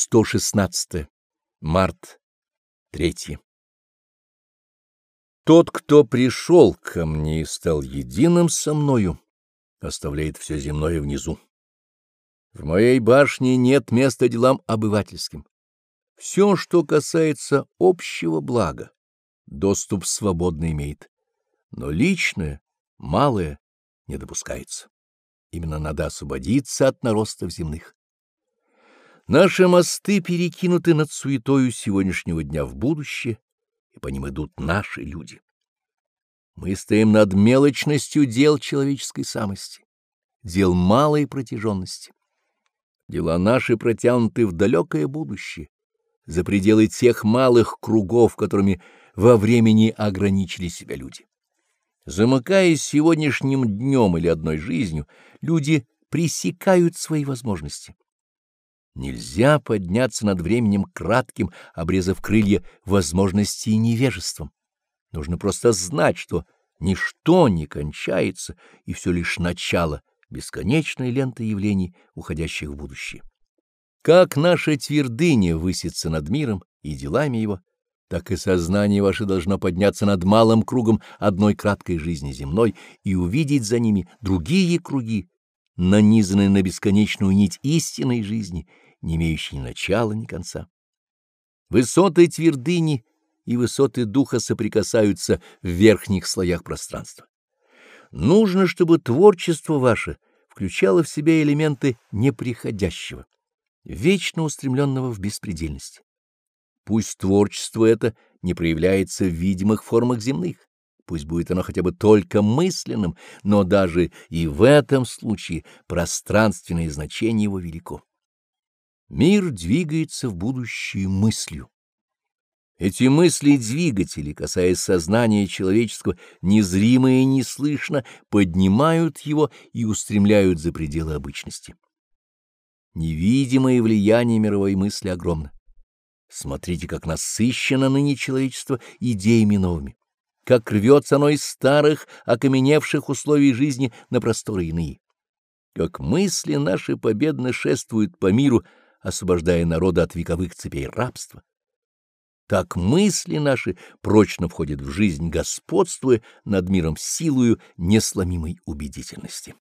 116. Март 3. Тот, кто пришел ко мне и стал единым со мною, оставляет все земное внизу. В моей башне нет места делам обывательским. Все, что касается общего блага, доступ свободно имеет, но личное, малое не допускается. Именно надо освободиться от наростов земных. Наши мосты перекинуты над суетою сегодняшнего дня в будущее, и по ним идут наши люди. Мы стоим над мелочностью дел человеческой самости, дел малой протяженности. Дела наши протянуты в далекое будущее, за пределы тех малых кругов, которыми во времени ограничили себя люди. Замыкаясь сегодняшним днем или одной жизнью, люди пресекают свои возможности. Нельзя подняться над временем кратким, обрезав крылья возможностей и невежеством. Нужно просто знать, что ничто не кончается, и все лишь начало бесконечной ленты явлений, уходящих в будущее. Как наша твердыня высится над миром и делами его, так и сознание ваше должно подняться над малым кругом одной краткой жизни земной и увидеть за ними другие круги, нанизанные на бесконечную нить истинной жизни — не имеющий ни начала, ни конца. Высоты твердыни и высоты духа соприкасаются в верхних слоях пространства. Нужно, чтобы творчество ваше включало в себя элементы неприходящего, вечно устремленного в беспредельность. Пусть творчество это не проявляется в видимых формах земных, пусть будет оно хотя бы только мысленным, но даже и в этом случае пространственное значение его велико. Мир двигается в будущее мыслью. Эти мысли двигатели, касаясь сознания человеческого, незримо и неслышно, поднимают его и устремляют за пределы обычности. Невидимое влияние мировой мысли огромно. Смотрите, как насыщено ныне человечество идеями новыми, как рвется оно из старых, окаменевших условий жизни на просторы иные, как мысли наши победно шествуют по миру, освобождая народа от вековых цепей рабства. Так мысли наши прочно входят в жизнь, господствуя над миром силою несломимой убедительности.